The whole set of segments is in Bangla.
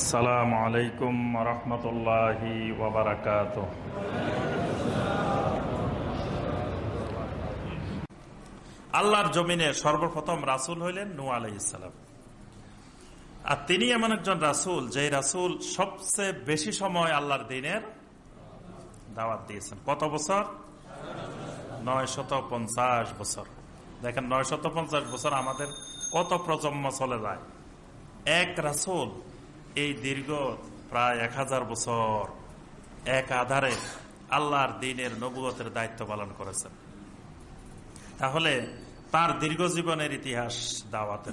আসসালামু আলাইকুম রহমতুল্লাহি ওবরাকাত আল্লাহর জমিনে সর্বপ্রথম রাসুল হইলেন নু আলাইসালাম আর তিনি এমন একজন রাসুল যে রাসুল সবচেয়ে বেশি সময় আল্লাহর দিনের দাওয়াত দিয়েছেন। কত বছর? নয় পঞ্চাশ বছর। দেখেন নয় পঞ্চাশ বছর আমাদের কত প্রজন্ম চলে যায়। এক রাসুল এই দীর্ঘ প্রায় এক হাজার বছর এক আধারে আল্লাহর দিনের নবুয়তের দায়িত্ব পালন করেছেন। তাহলে তার দীর্ঘ জীবনের ইতিহাস দাওয়াতের।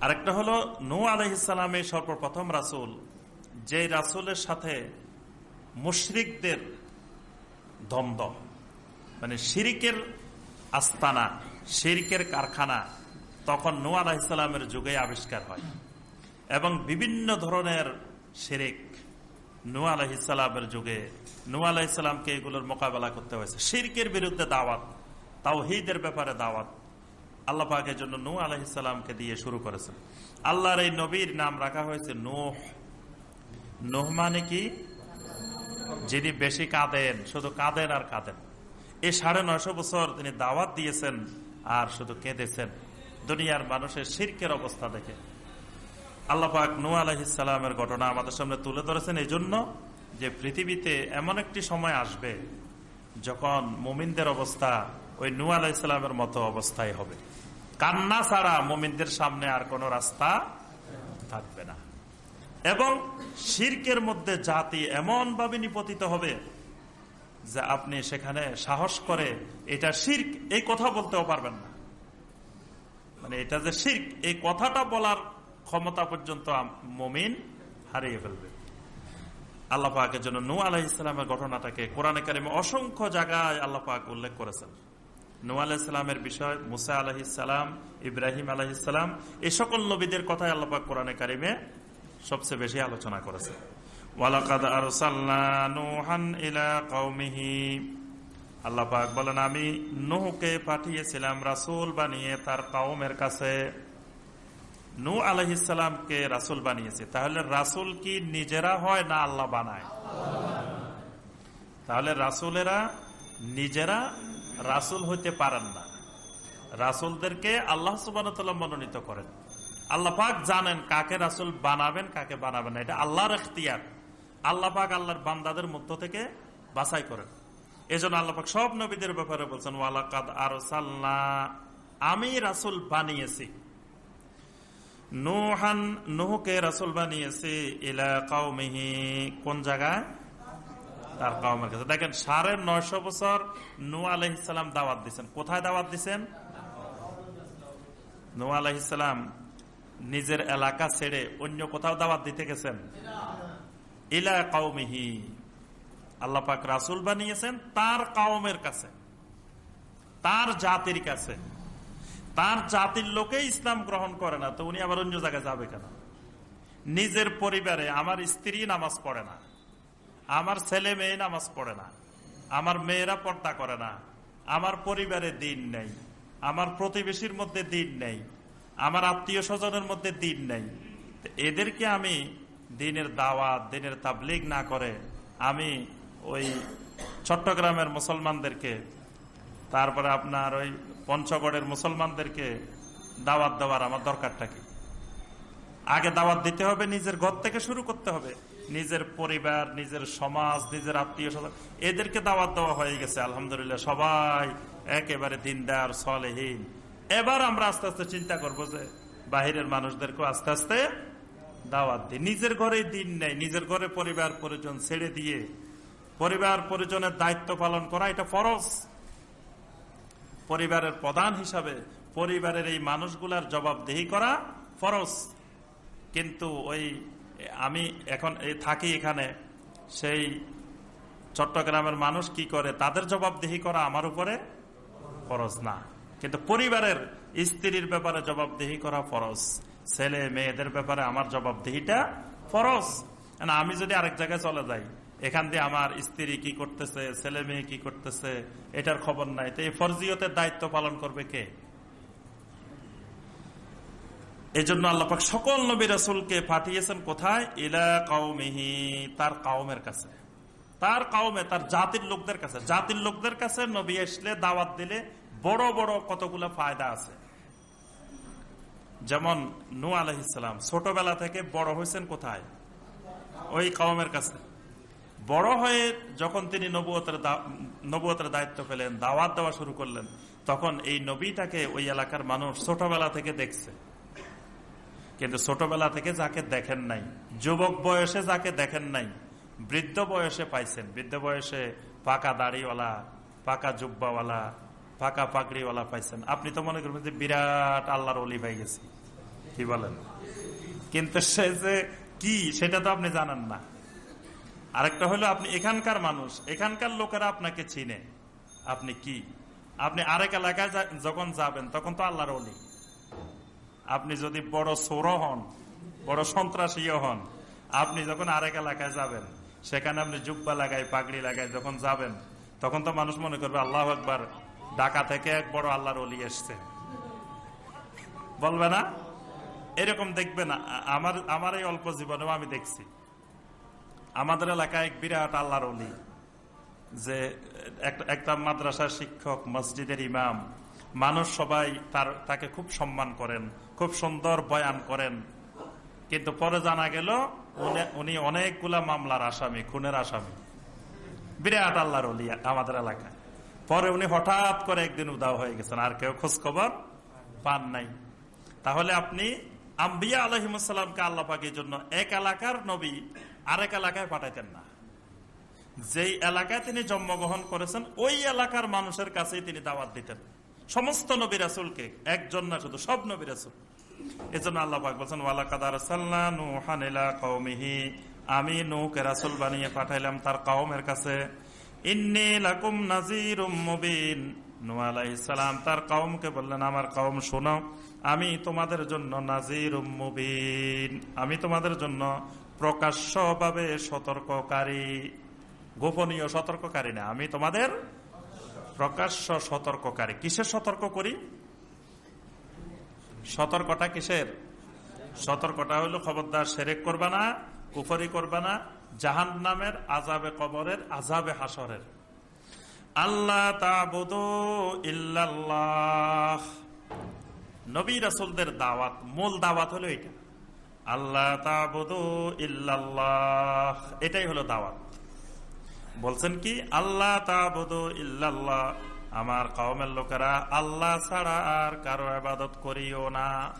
আরেকটা হলো, নু আলহিসামের সর্বপ্রথম রাসুল যে রাসুলের সাথে মুশরিকদের দ্বন্দ্ব মানে শিরিকের আস্তানা, শিরিকের কারখানা, তখন নু আলাহিসাল্লামের যুগে আবিষ্কার হয়। এবং বিভিন্ন ধরনের শিরিক নু আলাহিসাল্লামের যুগে নু আলাহিসাল্লামকে এগুলোর মোকাবেলা করতে হয়েছে। শিরকের বিরুদ্ধে দাওয়াত তাও হিদের ব্যাপারে দাওয়াত। আল্লাহ পাকের জন্য নু আলহিসাল্লামকে দিয়ে শুরু করেছেন। আল্লাহর এই নবীর নাম রাখা হয়েছে নোহ। নোহ মানে কি? যিনি বেশি কাঁদেন, শুধু কাঁদেন আর কাঁদেন। এই সাড়ে নয়শো বছর তিনি দাওয়াত দিয়েছেন আর শুধু কেঁদেছেন। দুনিয়ার মানুষের শিরকের অবস্থা দেখে। আল্লাপাক নু আলহিসাল্লামের ঘটনা আমাদের সামনে তুলে ধরেছেন। এই জন্য যে পৃথিবীতে এমন একটি সময় আসবে যখন মুমিনদের অবস্থা ওই নু আলাইসাল্লামের মতো অবস্থায় হবে। কান্না ছাড়া মুমিনদের সামনে আর কোনো রাস্তা থাকবে না। এবং শির্কের মধ্যে জাতি এমন ভাবে নিপতিত হবে যে আপনি সেখানে সাহস করে এটা শির্ক, এই কথা বলতেও পারবেন না। মানে এটা যে শির্ক, এই কথাটা বলার ক্ষমতা পর্যন্ত মমিন হারিয়ে ফেলবে। আল্লাহ পাকের জন্য নু আলাহ ইসলামের ঘটনাটাকে কোরআনে কারিমে অসংখ্য জায়গায় আল্লাহ উল্লেখ করেছেন। নু আলাহিসামের বিষয়, মুসা আলহিসাম ইব্রাহিম আলহিসাম এই সকল নবীদের কথাই আল্লাহ পাক কোরআনে কারিমে সবচেয়ে বেশি আলোচনা করেছে ওয়ালাকাদ আরসালনা নুহান ইলা কওমিহি। আল্লাহ বলেন, আমি নুহকে পাঠিয়েছিলাম রাসূল বানিয়ে তার কওমের কাছে। নু আলহিসামকে রাসুল বানিয়েছে। তাহলে রাসুল কি নিজেরা হয় না আল্লাহ বানায়? তাহলে রাসুলেরা নিজেরা রাসুল হইতে পারেন না। রাসুলদেরকে আল্লাহ সুবান মনোনীত করেন। আল্লাহ পাক জানেন কাকে রাসুল বানাবেন, কাকে বানাবেন না। এটা আল্লাহর এখতিয়ার আল্লাহ পাক আল্লাহর বান্দাদের মধ্য থেকে বাছাই করেন। এই জন্য পাক সব নবীদের ব্যাপারে বলছেন, ওয়ালাকাদ আর আমি রাসুল বানিয়েছি। নুহান, নুহকে রাসুল বানিয়েছে ইলা কাউমিহি কোন জায়গায় তার কাউমের কাছে। দেখেন, সাড়ে নয়শো বছর নু আলহিসাম দাওয়াত দিচ্ছেন কোথায় দাওয়াত দিচ্ছেন নু আলহিসাম নিজের এলাকা ছেড়ে অন্য কোথাও দাওয়াত দিতে গেছেন? ইলা কাউমিহি আল্লাহ পাক রাসুল বানিয়েছেন তার কাউমের কাছে, তার জাতির কাছে। তার জাতির লোকে ইসলাম গ্রহণ করে না, তো উনি আবার অন্য জায়গায় যাবে কেন? নিজের পরিবারে আমার স্ত্রী নামাজ পড়ে না, আমার ছেলে মেয়ে নামাজ পড়ে না, আমার মেয়েরা পর্দা করে না, আমার পরিবারে দিন নেই, আমার প্রতিবেশীর মধ্যে দিন নেই, আমার আত্মীয় স্বজনের মধ্যে দিন নেই। এদেরকে আমি দিনের দাওয়াত, দিনের তাবলিগ না করে আমি ওই চট্টগ্রামের মুসলমানদেরকে, তারপরে আপনার ওই পঞ্চগড়ের মুসলমানদেরকে দাওয়াত দেওয়ার আমার দরকারটা কি? আগে দাওয়াত দিতে হবে, নিজের ঘর থেকে শুরু করতে হবে। নিজের পরিবার, নিজের সমাজ, নিজের আত্মীয় স্বজন, এদেরকে দাওয়াত দেওয়া হয়ে গেছে, আলহামদুলিল্লাহ। সবাই একেবারে দিনদার, সলেহীন। এবার আমরা আস্তে আস্তে চিন্তা করব যে, বাহিরের মানুষদেরকে আস্তে আস্তে দাওয়াত দিই। নিজের ঘরে দিন নেই, নিজের ঘরে পরিবার পরিজন ছেড়ে দিয়ে, পরিবার পরিজনের দায়িত্ব পালন করা, এটা ফরজ। পরিবারের প্রধান হিসাবে পরিবারের এই মানুষগুলার জবাবদেহি করা ফরজ। কিন্তু ওই, আমি এখন থাকি এখানে, সেই চট্টগ্রামের মানুষ কি করে, তাদের জবাবদেহি করা আমার উপরে ফরজ না। কিন্তু পরিবারের স্ত্রীর ব্যাপারে জবাবদেহি করা ফরজ। ছেলে, মেয়েদের ব্যাপারে আমার জবাবদেহিটা ফরজ। আমি যদি আরেক জায়গায় চলে যাই এখান দিয়ে আমার স্ত্রী কি করতেছে, ছেলে মেয়ে কি করতেছে, এটার খবর নাই। তো এই ফরজিয়তের দায়িত্ব পালন করবে কে? এই জন্য আল্লাপাক সকল নবী রাসুলকে পাঠিয়েছেন কোথায়? ইলা কাউমিহি তার কাউমের কাছে। তার কাউমে তার জাতির লোকদের কাছে। জাতির লোকদের কাছে নবী আসলে দাওয়াত দিলে বড় বড় কতগুলো ফায়দা আছে। যেমন নু আলহিসাম ছোটবেলা থেকে বড় হয়েছেন কোথায়? ওই কাউমের কাছে। বড় হয়ে যখন তিনি নবুয়তের নবুয়তের দায়িত্ব পেলেন, দাওয়াত দেওয়া শুরু করলেন, তখন এই নবীটাকে ওই এলাকার মানুষ ছোটবেলা থেকে দেখছে। কিন্তু ছোটবেলা থেকে যাকে দেখেন নাই, যুবক বয়সে যাকে দেখেন নাই, বৃদ্ধ বয়সে পাইছেন। বৃদ্ধ বয়সে পাকা দাড়িওয়ালা, পাকা জুব্বাওয়ালা, পাকা পাগড়িওয়ালা পাইছেন। আপনি তো মনে করবেন যে বিরাট আল্লাহর অলি পাই গেছি। কি বলেন? কিন্তু সে যে কি, সেটা তো আপনি জানেন না। আরেকটা হলো আপনি এখানকার মানুষ, এখানকার লোকেরা আপনাকে চিনে। আপনি কি? আপনি আরেক এলাকায় যখন যাবেন, তখন তো আল্লাহর অলি আপনি যদি বড় সৌর হন, বড় সন্ত্রাসীও হন, আপনি যখন আরেক এলাকায় যাবেন, সেখানে আপনি জুব্বা লাগাই পাগড়ি লাগাই যখন যাবেন, তখন তো মানুষ মনে করবে, আল্লাহ একবার ঢাকা থেকে এক বড় আল্লাহর অলি এসছে। বলবে না? এরকম দেখবে না। আমার আমার এই অল্প জীবনেও আমি দেখছি। আমাদের এলাকায় এক বিরাট আল্লাহর অলি যে একটা মাদ্রাসার শিক্ষক, মসজিদের ইমাম, মানুষ সবাই তার, তাকে খুব সম্মান করেন, খুব সুন্দর বয়ান করেন। কিন্তু পরে জানা গেল, উনি অনেকগুলা মামলার আসামি, খুনের আসামি। বিরাট আল্লাহর অলি আমাদের এলাকায়। পরে উনি হঠাৎ করে একদিন উদাও হয়ে গেছেন, আর কেউ খোঁজ খবর পান নাই। তাহলে আপনি আম্বিয়া আল্লাহ পাকের জন্য এক এলাকার নবী আরেক এলাকায় পাঠাইতেন না। যেই এলাকায় তিনি জন্মগ্রহণ করেছেন, ওই এলাকার মানুষের কাছেই তিনি দাওয়াত দিতেন। সমস্ত নবী রাসুলকে, একজন না শুধু, সব নবী রাসুল। এজন্য আল্লাহ বলছেন ওয়ালাকাদার সাল্লাহ কৌমিহি আমি নৌকে রাসুল বানিয়ে পাঠাইলাম তার কওমের কাছে। তার কওমকে বললেন, আমার কওম শোনো আমি তোমাদের জন্য নাজির আমি তোমাদের জন্য প্রকাশ্যভাবে সতর্ককারী, গোপনীয় সতর্ককারী না। আমি তোমাদের প্রকাশ্য সতর্ককারী। কিসের সতর্ক করি? সতর্কটা কিসের? সতর্কটা হলো খবরদার সেরেক করবা না, কুফরি করবা না জাহান নামের আজাবে কবরের আজাবে হাসরের আল্লাহ ইল্লাল্লাহ। নবী রাসুলদের দাওয়াত, মূল দাওয়াত হলো এটা আল্লাহ ইল্লাল্লাহ। এটাই হলো দাওয়াত। বলছেন কি আল্লাহ ইল্লাল্লাহ। আমার কওমের লোকেরা, আল্লাহ ছাড়া আর কারও আবাদত করিও না।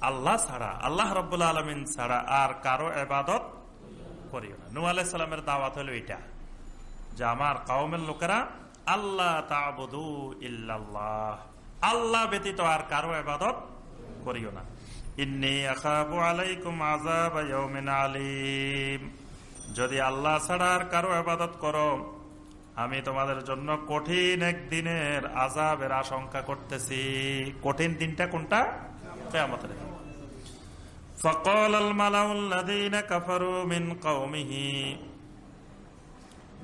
আল্লাহ ছাড়া, আল্লাহ রবাহ আলমিন ছাড়া আর কারও আবাদত করিও না। নু আলাইসালামের দাওয়াত হলো এটা, যে আমার কওমের লোকেরা আল্লাহ তাবুদু ইল্লাল্লাহ। আল্লাহ ব্যতীত আর কারও আবাদত করিও না। ইন্নি আখাবু আলাইকুম আযাব ইয়াউমিন আলিম যদি আল্লাহ ছাড়া আর কারো আবাদত করো আমি তোমাদের জন্য কঠিন একদিনের আজাবের আশঙ্কা করতেছি কঠিন দিনটা কোনটা কেয়ামতের দিন فقال الملأ الذين كفروا من قومه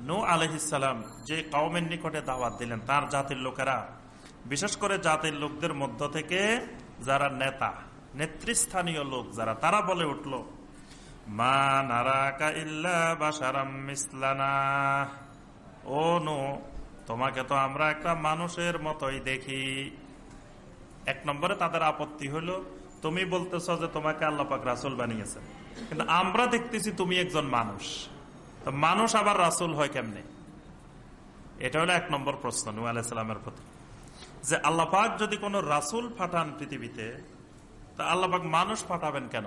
নু আলহিসাম যে কওমের নিকটে দাওয়াত দিলেন তার জাতির লোকেরা বিশেষ করে জাতির লোকদের মধ্য থেকে যারা নেতা নেতৃস্থানীয় লোক যারা, তারা বলে উঠল, মা নারাকা ইল্লা বাসারাম মিসলানা। ও নো, তোমাকে তো আমরা একটা মানুষের মতোই দেখি। এক নম্বরে তাদের আপত্তি হলো তুমি বলতেছ যে তোমাকে আল্লাপাক রাসুল বানিয়েছে কিন্তু আমরা দেখতেছি তুমি একজন মানুষ। তো মানুষ আবার রাসুল হয় কেমনে? এটা হলো এক নম্বর প্রশ্ন নু আলাইসালামের প্রতি। যে আল্লাপাক যদি কোনো রাসুল ফাটান পৃথিবীতে তা আল্লাপাক মানুষ পাঠাবেন কেন?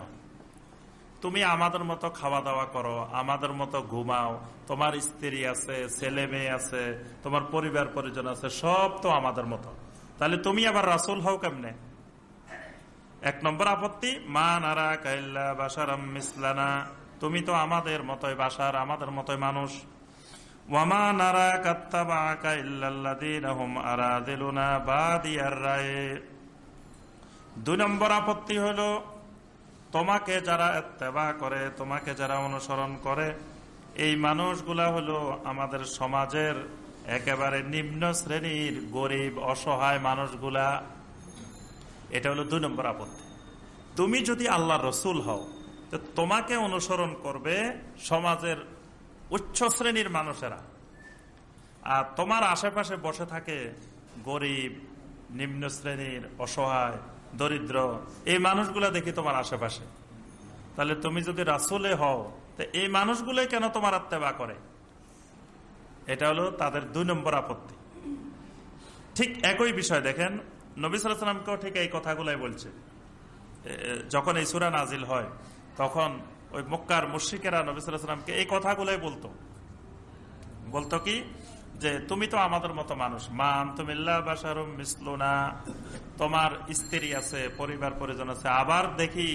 তুমি আমাদের মতো খাওয়া দাওয়া করো, আমাদের মতো ঘুমাও, তোমার স্ত্রী আছে, ছেলে মেয়ে আছে, তোমার পরিবার পরিজন আছে, সব তো আমাদের মতো। তাহলে তুমি আবার রাসুল হও কেমনে? এক নম্বর আপত্তি, মা নারা কাইল্লা বাসার মিসলানা। তুমি তো আমাদের মতোই বাসার, আমাদের মতোই মানুষ। ওয়ামা নারা কাত্তাবা কাইল্লাদিন আরাদিলুনা বাদিয়ার রায়ে। দুই নম্বর আপত্তি হলো, তোমাকে যারা এত্তেবা করে, তোমাকে যারা অনুসরণ করে, এই মানুষগুলা হলো আমাদের সমাজের একেবারে নিম্ন শ্রেণির গরিব, অসহায় মানুষগুলা। এটা হলো দুই নম্বর আপত্তি। তুমি যদি আল্লাহ রসুল হও, তো তোমাকে অনুসরণ করবে সমাজের উচ্চ শ্রেণির মানুষেরা। আর তোমার আশেপাশে বসে থাকে গরিব, নিম্ন শ্রেণির, অসহায় দরিদ্র, এই মানুষগুলা দেখি তোমার আশেপাশে। তাহলে তুমি যদি রাসুলে হও, তো এই মানুষগুলোই কেন তোমার আত্মেবা করে? এটা হলো তাদের দুই নম্বর আপত্তি। ঠিক একই বিষয় দেখেন, নবী সালামকেও ঠিক এই কথাগুলাই বলছে। যখন এই সুরা নাজিল হয়, তখন ওই মক্কার মুর্শিকেরা নবী সালামকে এই কথাগুলাই বলতো। বলতো কি? যে, তুমি তো আমাদের মতো মানুষ। মান তুমিল্লা বাসারুম মিসলুনা। তোমার স্ত্রী আছে, পরিবার পরিজন আছে, আবার দেখি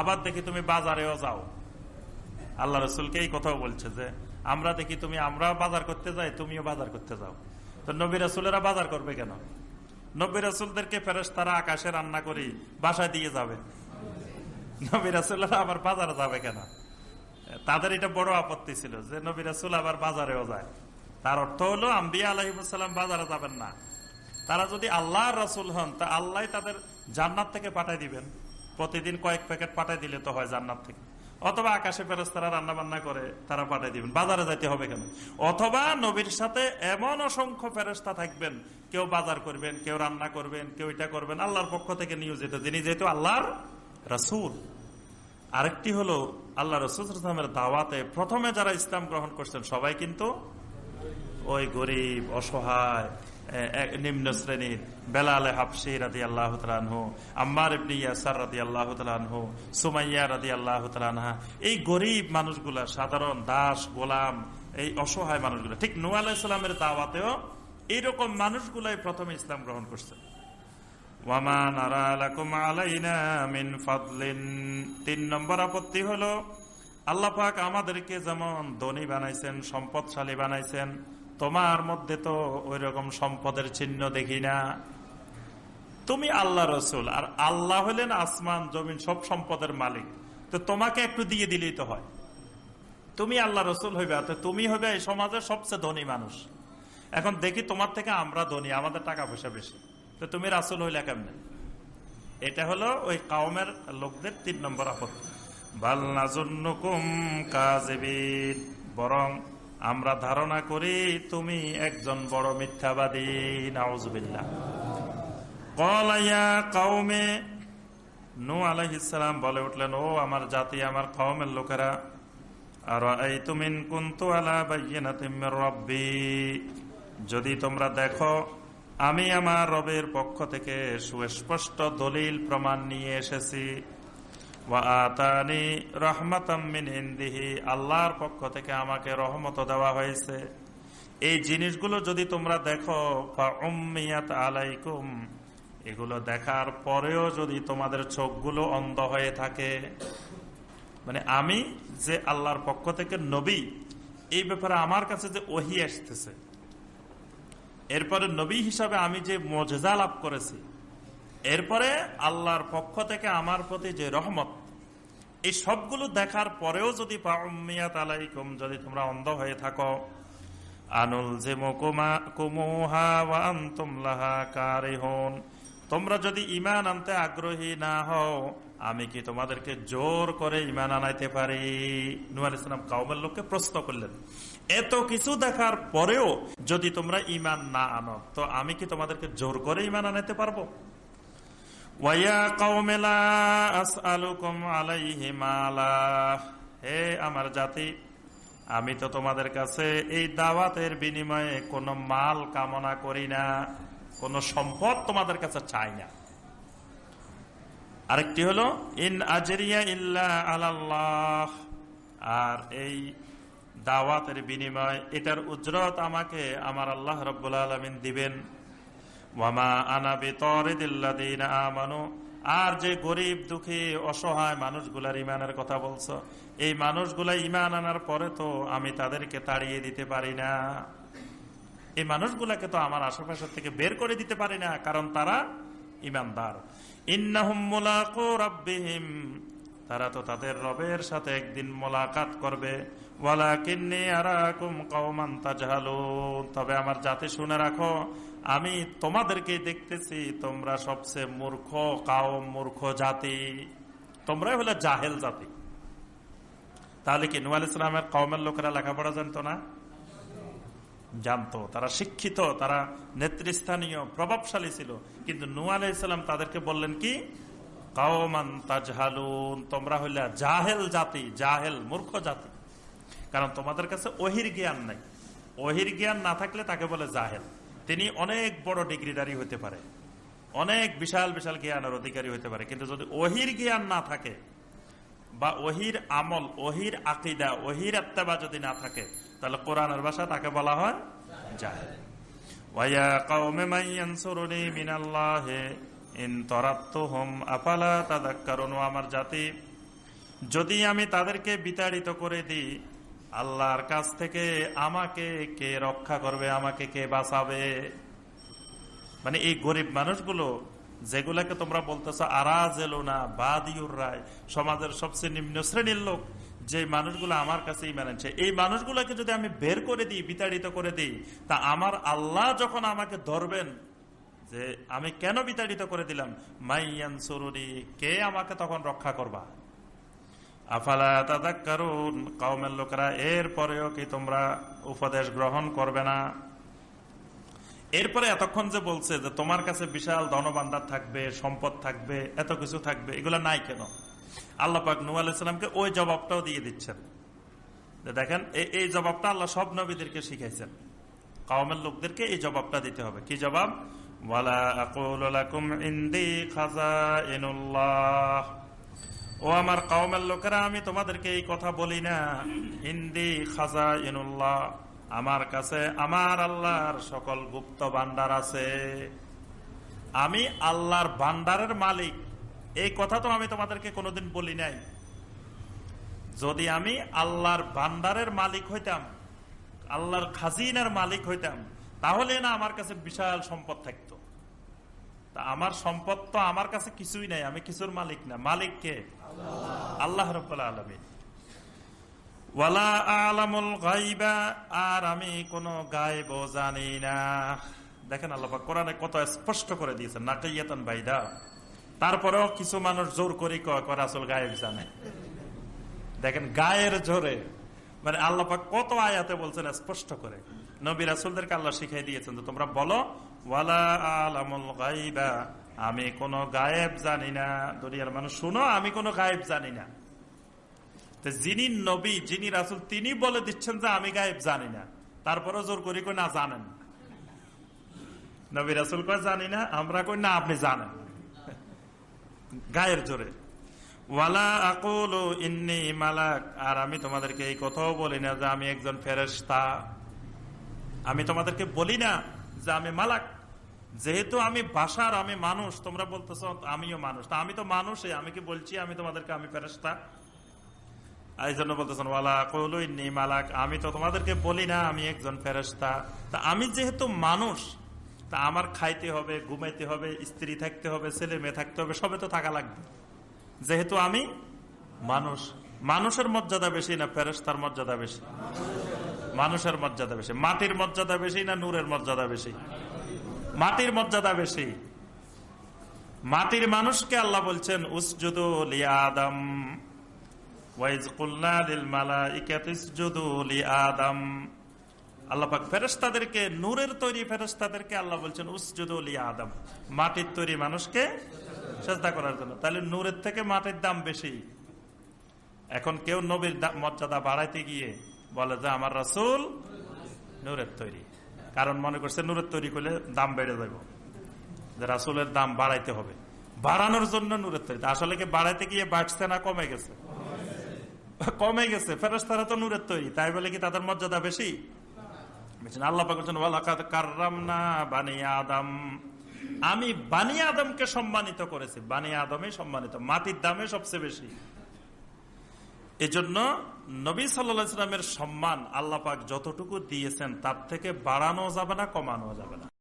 আবার দেখি তুমি বাজারেও যাও। আল্লাহ রসুলকে এই কথাও বলছে যে, আমরা দেখি তুমি, আমরা বাজার করতে যাই, তুমিও বাজার করতে যাও। তো নবী রাসুলেরা বাজার করবে কেন? নবী রাসুলদেরকে ফেরেস তারা আকাশে রান্না করি, বাসায় দিয়ে যাবে। নবী রাসুল্লাহ আবার বাজারে যাবে কেন? তাদের এটা বড় আপত্তি ছিল যে, নবী রাসুল আবার বাজারেও যায়। তার অর্থ হলো, আম্বিয়া আলহিমসাল্লাম বাজারে যাবেন না। তারা যদি আল্লাহ রসুল হন, তা আল্লাহ তাদের জান্নাত থেকে পাঠাই দিবেন। প্রতিদিন কয়েক প্যাকেট পাঠাই দিলে তো হয় জান্নাত থেকে। অথবা আকাশে ফেরস তারা রান্না বান্না করে, তারা পাঠাই দিবেন। বাজারে যাইতে হবে কেন? অথবা নবীর সাথে এমন অসংখ্য ফেরস্তা থাকবেন, কেউ বাজার করবেন, কেউ রান্না করবেন, কেউ এটা করবেন, আল্লাহর পক্ষ থেকে নিয়োজিত, যিনি যেহেতু আল্লাহর রসুল। আরেকটি হলো আল্লাহ রসুলের দাওয়াতে প্রথমে যারা ইসলাম গ্রহণ করছেন, সবাই কিন্তু ওই গরিব, অসহায় নিম্ন শ্রেণির বেলালে হাফসি রাদি আল্লাহ তালহু আম্মার ইবনি ইয়াসার রাদি আল্লাহ তালহু সুমাইয়া রাদি আল্লাহ তালহা এই গরিব মানুষগুলা, সাধারণ দাস, গোলাম, এই অসহায় মানুষগুলা, ঠিক নু আলাইসালামের দাওয়াতেও এইরকম মানুষগুলাই প্রথমে ইসলাম গ্রহণ করছে। তিন নম্বর আপত্তি হলো, আল্লাহ আমাদেরকে যেমন ধনী বানাইছেন, সম্পদশালী বানাইছেন তোমার মধ্যে তো ওই রকম সম্পদের চিহ্ন দেখি না। তুমি আল্লাহ রসুল, আর আল্লাহ হলেন আসমান, জমিন, সব সম্পদের মালিক। তো তোমাকে একটু দিয়ে দিলেই তো হয়। তুমি আল্লাহ রসুল হইবে তো তুমি হবে এই সমাজের সবচেয়ে ধনী মানুষ। এখন দেখি তোমার থেকে আমরা ধনী, আমাদের টাকা পয়সা বেশি। তো তুমি রাসুল হইলে কেমনে? এটা হলো ওই কাউমের লোকদের তিন নম্বর আপত্তি। বরং আমরা ধারণা করি তুমি একজন বড় মিথ্যাবাদী নাউজবিল্লা কলাইয়া কাউমে নু আলহিসাম বলে উঠলেন, ও আমার জাতি, আমার কওমের লোকেরা আর এই তুমিন কুন্তু আলা রব্বি? যদি তোমরা দেখো, আমি আমার রবের পক্ষ থেকে সুস্পষ্ট দলিল প্রমাণ নিয়ে এসেছি। আল্লাহর পক্ষ থেকে আমাকে রহমত দেওয়া হয়েছে। এই জিনিসগুলো যদি তোমরা দেখো আলাইকুম, এগুলো দেখার পরেও যদি তোমাদের চোখগুলো অন্ধ হয়ে থাকে মানে আমি যে আল্লাহর পক্ষ থেকে নবী, এই ব্যাপারে আমার কাছে যে ওহি আসতেছে, এরপরে নবী হিসাবে আমি যে মজেজা লাভ করেছি এরপরে আল্লাহর পক্ষ থেকে আমার প্রতি যে রহমত, এই সবগুলো দেখার পরেও যদি আলাইকুম, যদি তোমরা অন্ধ হয়ে থাকো আনুল যে তোমরা যদি ইমান আনতে আগ্রহী না হও, আমি কি তোমাদেরকে জোর করে ইমান আনাইতে পারি? নুয়াল ইসলাম কাউমের লোককে প্রশ্ন করলেন, এত কিছু দেখার পরেও যদি তোমরা ইমান না আনো, তো আমি কি তোমাদেরকে জোর করে ইমান আনাইতে পারব? হে আমার জাতি, আমি তো তোমাদের কাছে এই দাওয়াতের বিনিময়ে কোনো মাল কামনা করি না, কোনো সম্পদ তোমাদের কাছে চাই না। আরেকটি হলো, ইন আজরিয়া ইল্লা আল্লাহ আর এই দাওয়াতের বিনিময় এটার উজরত আমাকে আমার আল্লাহ রব্বুল আলমিন দিবেন। আর যে গরিব, দুঃখী, অসহায় মানুষগুলার ইমানের কথা বলছো, এই মানুষগুলা ইমান আনার পরে তো আমি তাদেরকে তাড়িয়ে দিতে পারি না। এই মানুষগুলাকে তো আমার আশেপাশের থেকে বের করে দিতে পারি না, কারণ তারা ইমানদার তারা তো তাদের রবের সাথে একদিন মোলাকাত করবে। তবে আমার জাতি শুনে রাখো, আমি তোমাদেরকে দেখতেছি, তোমরা সবচেয়ে মূর্খ কাওম, মূর্খ জাতি। তোমরাই হলে জাহেল জাতি। তাহলে কি নুয়াল ইসলামের কওমের লোকেরা লেখাপড়া জানতো না? জানতো। তারা শিক্ষিত, তারা নেতৃস্থানীয়, প্রভাবশালী ছিল। কিন্তু নুয়াল ইসলাম তাদেরকে বললেন কি? তোমরা হইলে জাহেল জাতি, জাহেল মূর্খ জাতি। কারণ তোমাদের কাছে ওহির জ্ঞান নাই। ওহির জ্ঞান না থাকলে তাকে বলে জাহেল। তিনি অনেক বড় ডিগ্রিদারি হতে পারে। অনেক বিশাল বিশাল জ্ঞানের অধিকারী হতে পারে। কিন্তু যদি ওহির জ্ঞান না থাকে বা ওহির আমল ওহির আকিদা ওহির আত্মাবা যদি না থাকে, তাহলে কোরআনের ভাষা তাকে বলা হয় জাহেল। ওয়া কওমে মাইয়ানসুরুনি মিনাল্লাহি আফালা তাদাক্কারুন আমার জাতি, যদি আমি তাদেরকে বিতাড়িত করে দিই, আল্লাহর কাছ থেকে আমাকে কে রক্ষা করবে, আমাকে কে বাঁচাবে? মানে এই গরিব মানুষগুলো, যেগুলাকে তোমরা বলতেছো আরাজ এলো না বাদিউর রায়, সমাজের সবচেয়ে নিম্ন শ্রেণির লোক, যে মানুষগুলো আমার কাছে ইমান এই মানুষগুলোকে যদি আমি বের করে দিই, বিতাড়িত করে দিই, তা আমার আল্লাহ যখন আমাকে ধরবেন যে আমি কেন বিতাড়িত করে দিলাম? মাইয়ান সরুরি, কে আমাকে তখন রক্ষা করবা? আফালা তাদাক্কারুন? কাউমের লোকেরা এর কি তোমরা উপদেশ গ্রহণ করবে না? এরপরে যে বলছে যে তোমার কাছে বিশাল ধনবান্দার থাকবে, সম্পদ থাকবে, এত কিছু থাকবে, এগুলো নাই কেন? নু ওই জবাবটাও দিয়ে দিচ্ছেন। দেখেন এই জবাবটা আল্লাহ সব নবীদেরকে শিখাইছেন। কাউমের লোকদেরকে এই জবাবটা দিতে হবে। কি জবাব? ও আমার লোকেরা, আমি তোমাদেরকে এই কথা বলি না। হিন্দি খাজা ইনুল্লাহ আমার কাছে আমার আল্লাহর সকল গুপ্ত ভান্ডার আছে। আমি আল্লাহর ভান্ডারের মালিক। এই কথা তো আমি তোমাদেরকে কোনোদিন বলি নাই। যদি আমি আল্লাহর ভান্ডারের মালিক হইতাম, আল্লাহর খাজিনার মালিক হইতাম, তাহলে না আমার কাছে বিশাল সম্পদ থাকতো। তা আমার সম্পদ তো আমার কাছে কিছুই নাই, আমি কিছুর মালিক না। মালিক কে? আল্লাহ। ওয়ালা গাইবা আর আমি কোন গায়েব জানি না। দেখেন আল্লাহ কোরআনে কত স্পষ্ট করে দিয়েছেন নাকাইয়াতন বাইদা। তারপরেও কিছু মানুষ জোর করি কয় আসল গায়েব জানে। দেখেন গায়ের জোরে। মানে আল্লাপাক কত আয়াতে বলছেন স্পষ্ট করে। নবী রাসুলদেরকে আল্লাহ শিখাই দিয়েছেন তো তোমরা বলো আমি কোন গায়েব জানি না দুনিয়ার মানুষ শুনো, আমি কোন গায়েব জানি না যিনি নবী, যিনি রাসুল, তিনি বলে দিচ্ছেন যে আমি গায়েব জানি না। তারপরে জোর করি কই না জানেন। নবী রাসুল কয়, জানি না আমরা কই, না, আপনি জানেন গায়ের জোরে। ওয়ালা আকল ইন্নি মালাক আর আমি তোমাদেরকে এই কথাও বলি না যে আমি একজন ফেরেস্তা আমি তোমাদেরকে বলি না যে আমি মালাক। যেহেতু আমি বাসার, আমি মানুষ, তোমরা বলতেছ আমিও মানুষ। তা আমি তো মানুষই, আমি কি বলছি? আমি তোমাদেরকে, আমি ফেরেস্তা এই জন্য বলতেছেন, ওয়ালা কৌলুইনি মালাক। আমি তো তোমাদেরকে বলি না, আমি একজন ফেরস্তা তা আমি যেহেতু মানুষ, তা আমার খাইতে হবে, ঘুমাইতে হবে, স্ত্রী থাকতে হবে, ছেলে মেয়ে থাকতে হবে, সবে তো থাকা লাগবে। যেহেতু আমি মানুষ, মানুষের মর্যাদা বেশি না ফেরস্তার মর্যাদা বেশি। মানুষের মর্যাদা বেশি। মাটির মর্যাদা বেশি না নূরের মর্যাদা বেশি? মাটির মর্যাদা বেশি। মাটির মানুষকে আল্লাহ বলছেন, উসজুদু লিয়া আদম আল্লাপাক ফেরস্তাদেরকে নূরের তৈরি ফেরস্তাদেরকে আল্লাহ বলছেন উসজুদুলি আদম মাটির তৈরি মানুষকে চেষ্টা করার জন্য। তাহলে নূরের থেকে মাটির দাম বেশি। এখন কেউ নবীর মর্যাদা বাড়াইতে গিয়ে বলে যে, আমার রাসুল নূরের তৈরি। কারণ মনে করছে, নূরের তৈরি করলে দাম বেড়ে যাব যে রাসুলের দাম বাড়াইতে হবে। বাড়ানোর জন্য নূরের তৈরি। আসলে কি বাড়াইতে গিয়ে বাড়ছে না কমে গেছে? কমে গেছে। ফেরস্তারা তো নূরের তৈরি। তাই বলে কি তাদের মর্যাদা বেশি? আল্লাহ না বানি আদম। আমি বানি আদমকে সম্মানিত করেছি। বানি আদমে সম্মানিত। মাটির দামে সবচেয়ে বেশি। এজন্য নবী সাল্লামের সম্মান আল্লাপাক যতটুকু দিয়েছেন, তার থেকে বাড়ানো যাবে না, কমানো যাবে না।